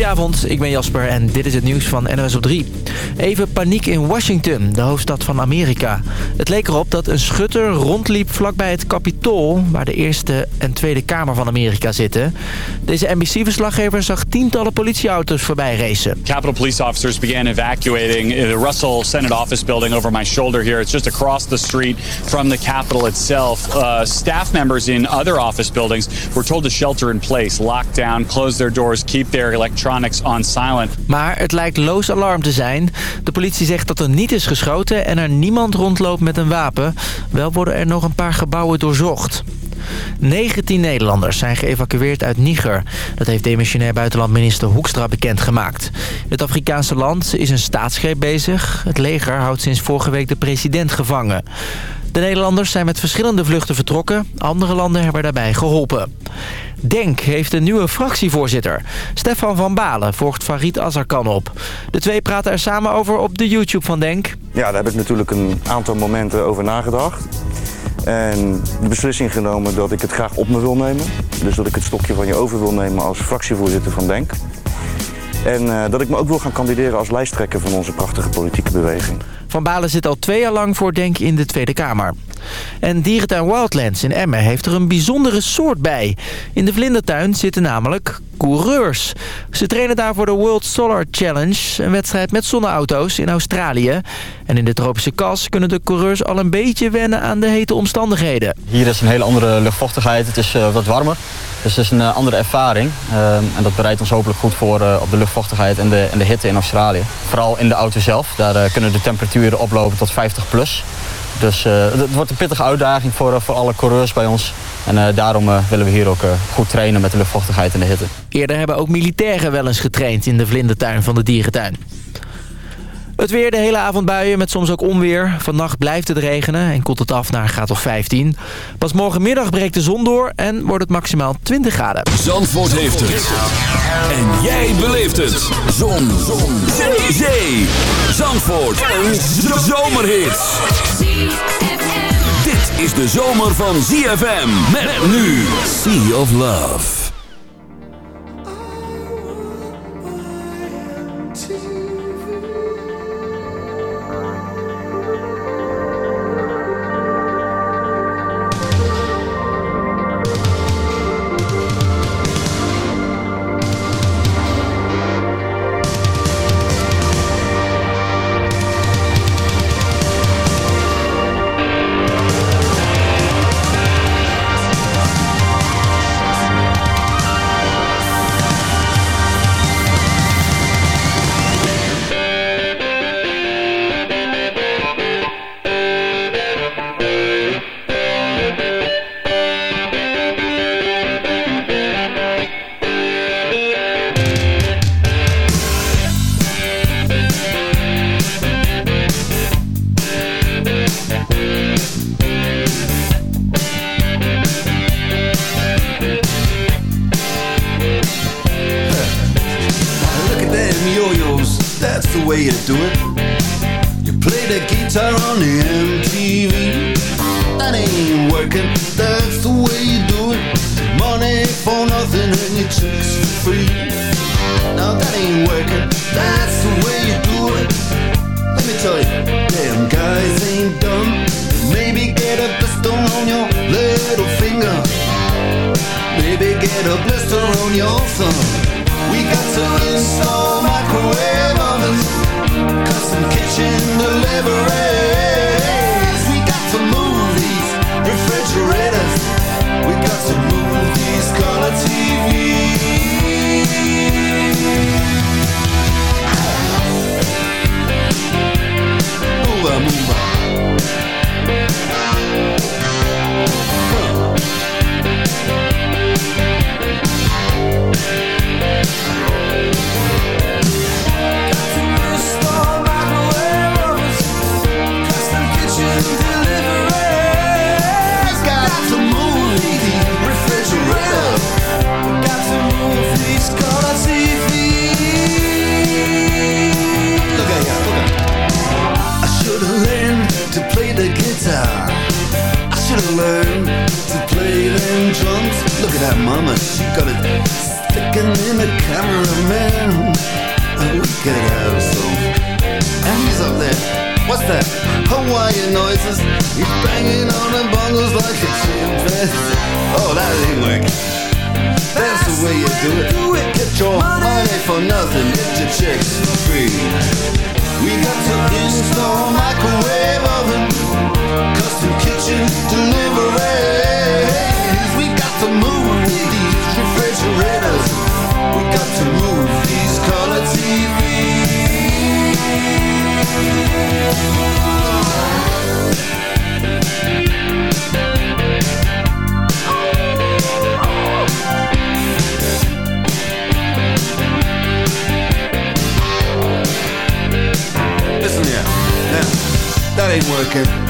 Goedenavond, ik ben Jasper en dit is het nieuws van NOS op 3. Even paniek in Washington, de hoofdstad van Amerika. Het leek erop dat een schutter rondliep vlakbij het Capitool... waar de Eerste en Tweede Kamer van Amerika zitten. Deze NBC-verslaggever zag tientallen politieauto's voorbij racen. Capitol police officers began evacuating the Russell Senate office building over my shoulder here. It's just across the street from the Capitol itself. Uh, staff members in other office buildings were told to shelter in place, lock down, close their doors, keep their electronics on silent. Maar het lijkt loos alarm te zijn. De politie zegt dat er niet is geschoten en er niemand rondloopt met een wapen. Wel worden er nog een paar gebouwen doorzocht. 19 Nederlanders zijn geëvacueerd uit Niger. Dat heeft demissionair buitenlandminister Hoekstra bekendgemaakt. Het Afrikaanse land is een staatsgreep bezig. Het leger houdt sinds vorige week de president gevangen. De Nederlanders zijn met verschillende vluchten vertrokken. Andere landen hebben daarbij geholpen. Denk heeft een nieuwe fractievoorzitter. Stefan van Balen volgt Farid Azarkan op. De twee praten er samen over op de YouTube van Denk. Ja, daar heb ik natuurlijk een aantal momenten over nagedacht. En de beslissing genomen dat ik het graag op me wil nemen. Dus dat ik het stokje van je over wil nemen als fractievoorzitter van Denk. En uh, dat ik me ook wil gaan kandideren als lijsttrekker van onze prachtige politieke beweging. Van Balen zit al twee jaar lang voor Denk in de Tweede Kamer. En Dierentuin Wildlands in Emmen heeft er een bijzondere soort bij. In de vlindertuin zitten namelijk coureurs. Ze trainen daar voor de World Solar Challenge, een wedstrijd met zonneauto's in Australië. En in de tropische kas kunnen de coureurs al een beetje wennen aan de hete omstandigheden. Hier is een hele andere luchtvochtigheid, het is uh, wat warmer. Dus het is een uh, andere ervaring. Uh, en dat bereidt ons hopelijk goed voor op de luchtvochtigheid en de, en de hitte in Australië. Vooral in de auto zelf, daar kunnen de temperaturen oplopen tot 50 plus. Dus uh, het wordt een pittige uitdaging voor, voor alle coureurs bij ons. En uh, daarom willen we hier ook goed trainen met de luchtvochtigheid en de hitte. Eerder hebben ook militairen wel eens getraind in de vlindertuin van de dierentuin. Het weer de hele avond buien met soms ook onweer. Vannacht blijft het regenen en koelt het af naar graad of 15. Pas morgenmiddag breekt de zon door en wordt het maximaal 20 graden. Zandvoort heeft het. En jij beleeft het. Zon. zon. Zee. Zee. Zandvoort. Een zomerhit. Dit is de zomer van ZFM. Met nu Sea of Love. ain't working. That's the way you do it. Let me tell you, damn guys ain't dumb. Maybe get a blister on your little finger. Maybe get a blister on your thumb. We got to install that mama, she got it looking in the cameraman. We could have some. And he's up there. What's that? Hawaiian noises. He's banging on the bongos like a chimpanzee. Oh, that ain't working. That's the way you do it. Get your money for nothing. Get your chicks free. We got to install microwave oven, custom kitchen deliveries. We got to move these refrigerators. We got to move these color Listen here, now, that ain't working.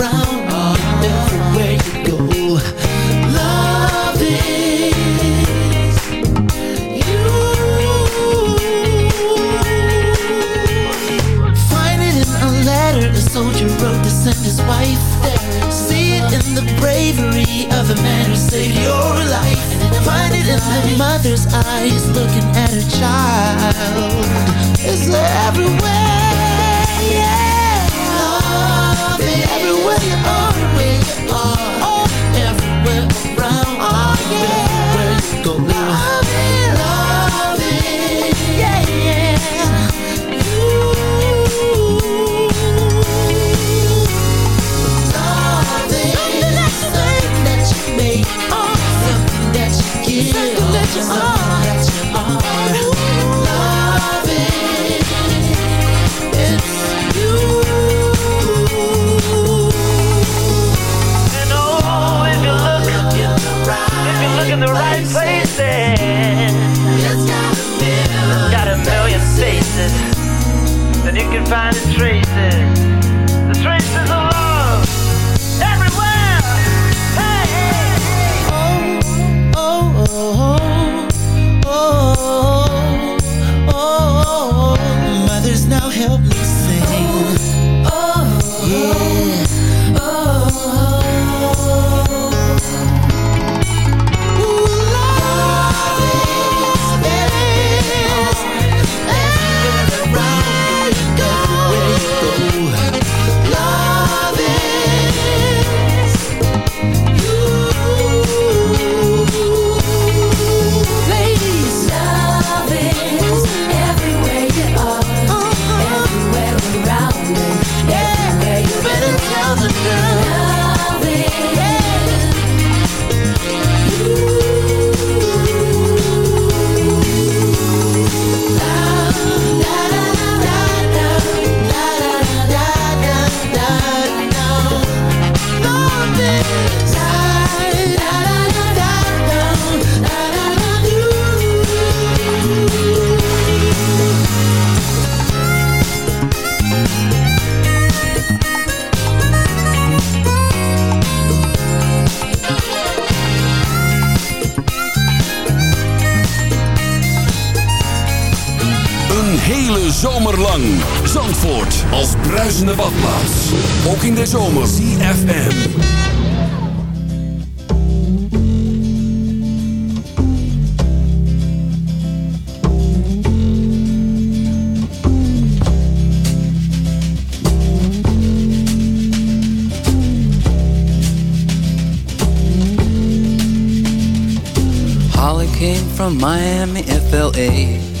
Bravery of the man who saved your life. Find it in the mother's eyes looking at her child. lang. Zandvoort als bruisende badplaats. Ook in de zomer. CFM. Holly came from Miami, FLA.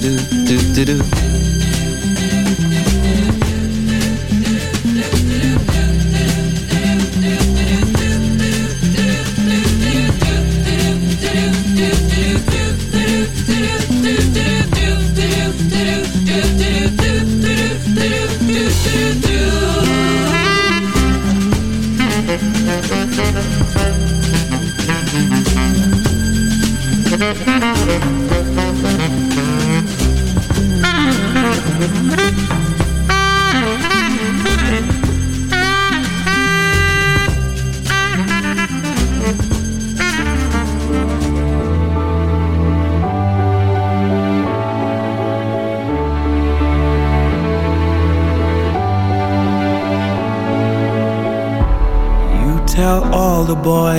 do do do do do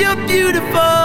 you're beautiful.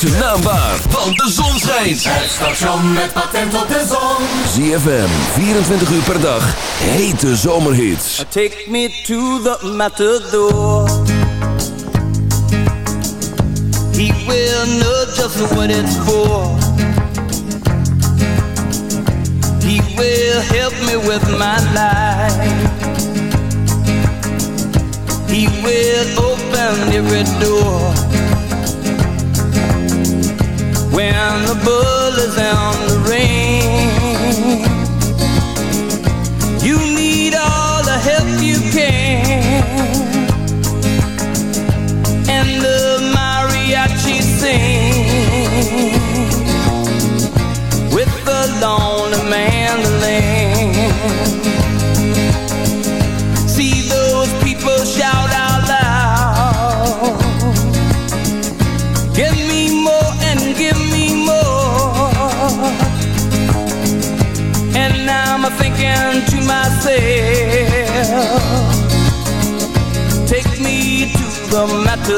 Zijn naam waar, want de zon schijnt. Het station met patent op de zon. ZFM, 24 uur per dag. Hete zomerhits. Take me to the matador. He will know just what it's for. He will help me with my life. He will open every door. When the bull is on the ring,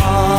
heart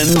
zandvoort en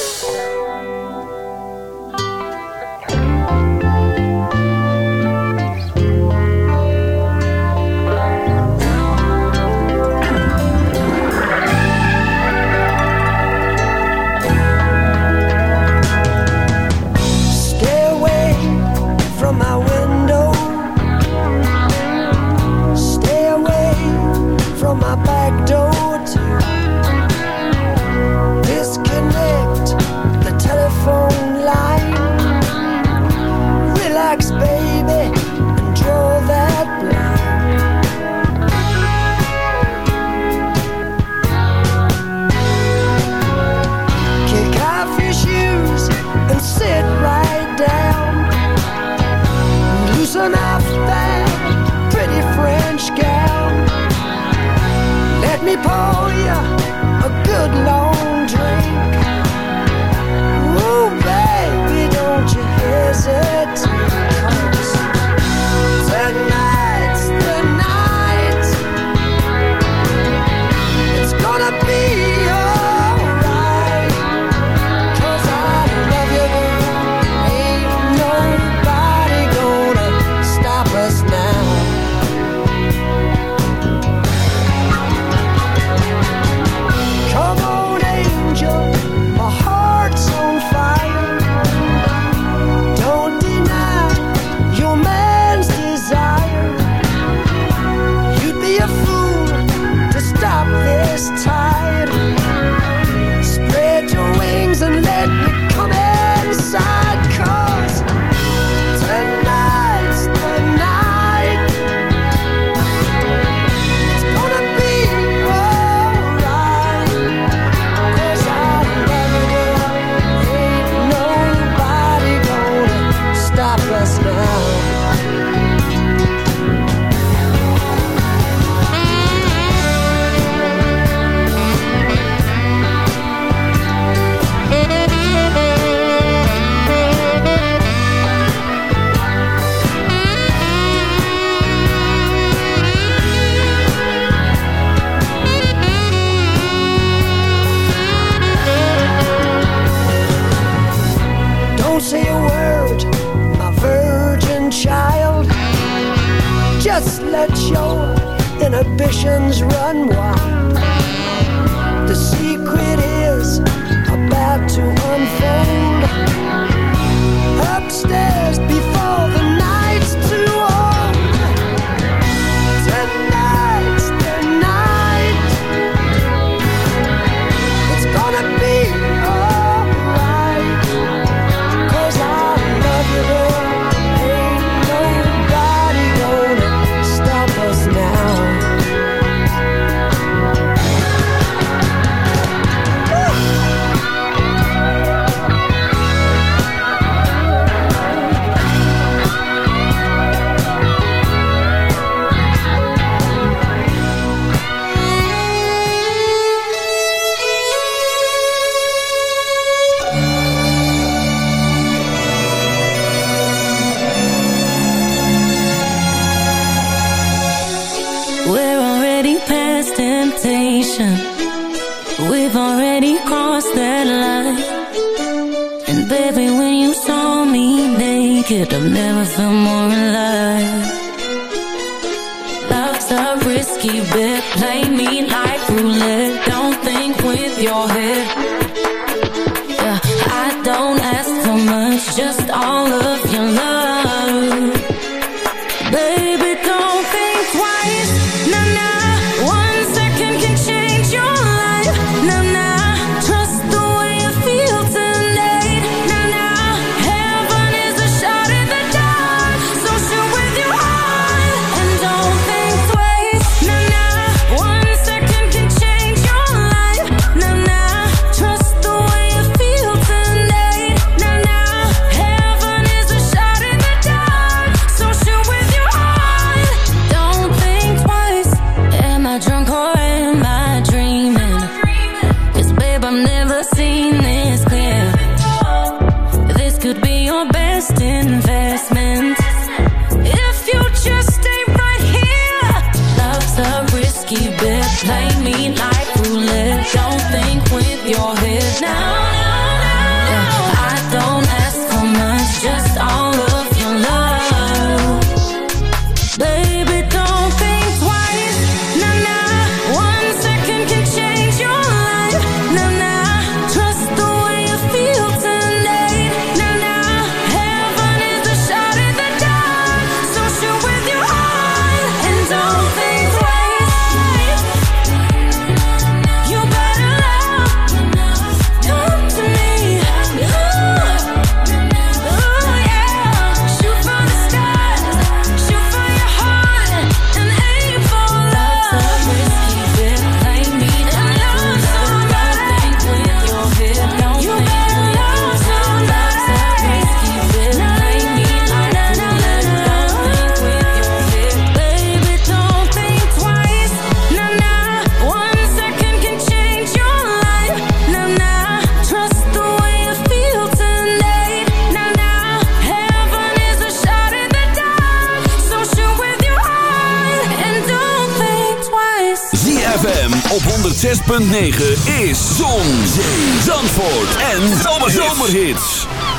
let your inhibitions run wild. Zomerhits.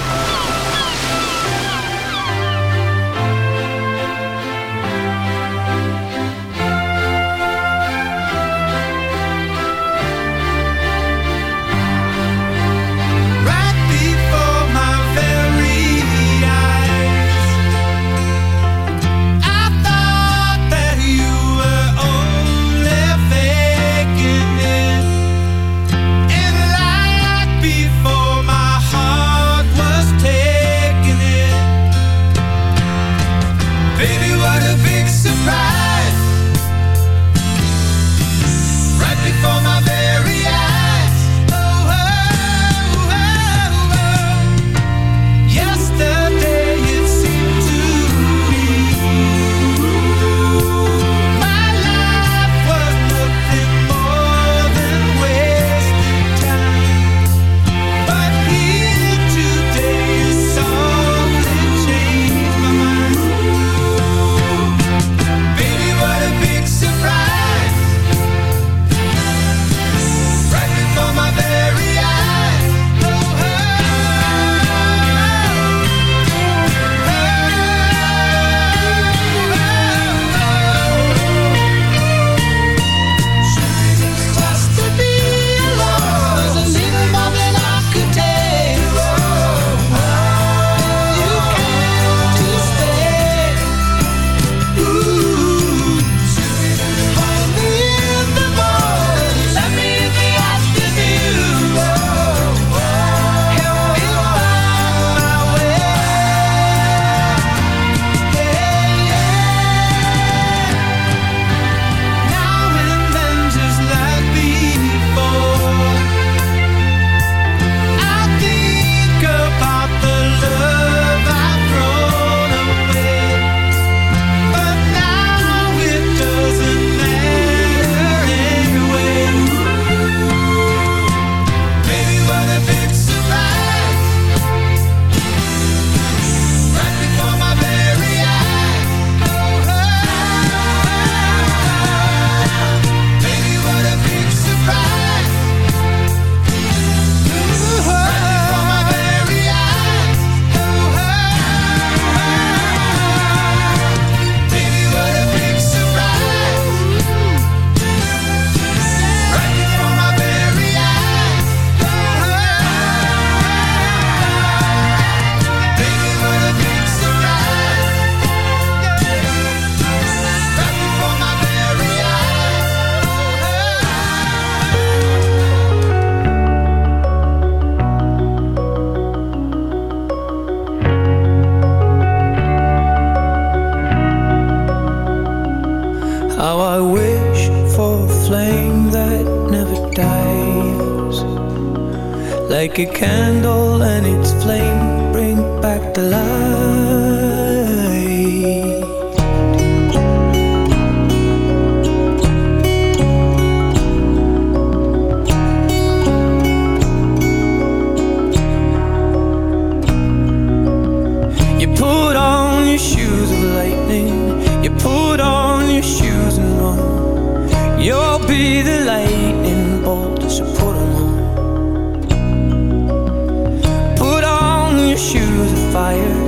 shoes of fire.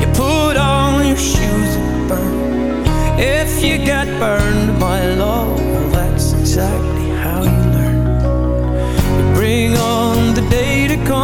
You put on your shoes and burn. If you get burned, my love, that's exactly how you learn. You bring on the day to come.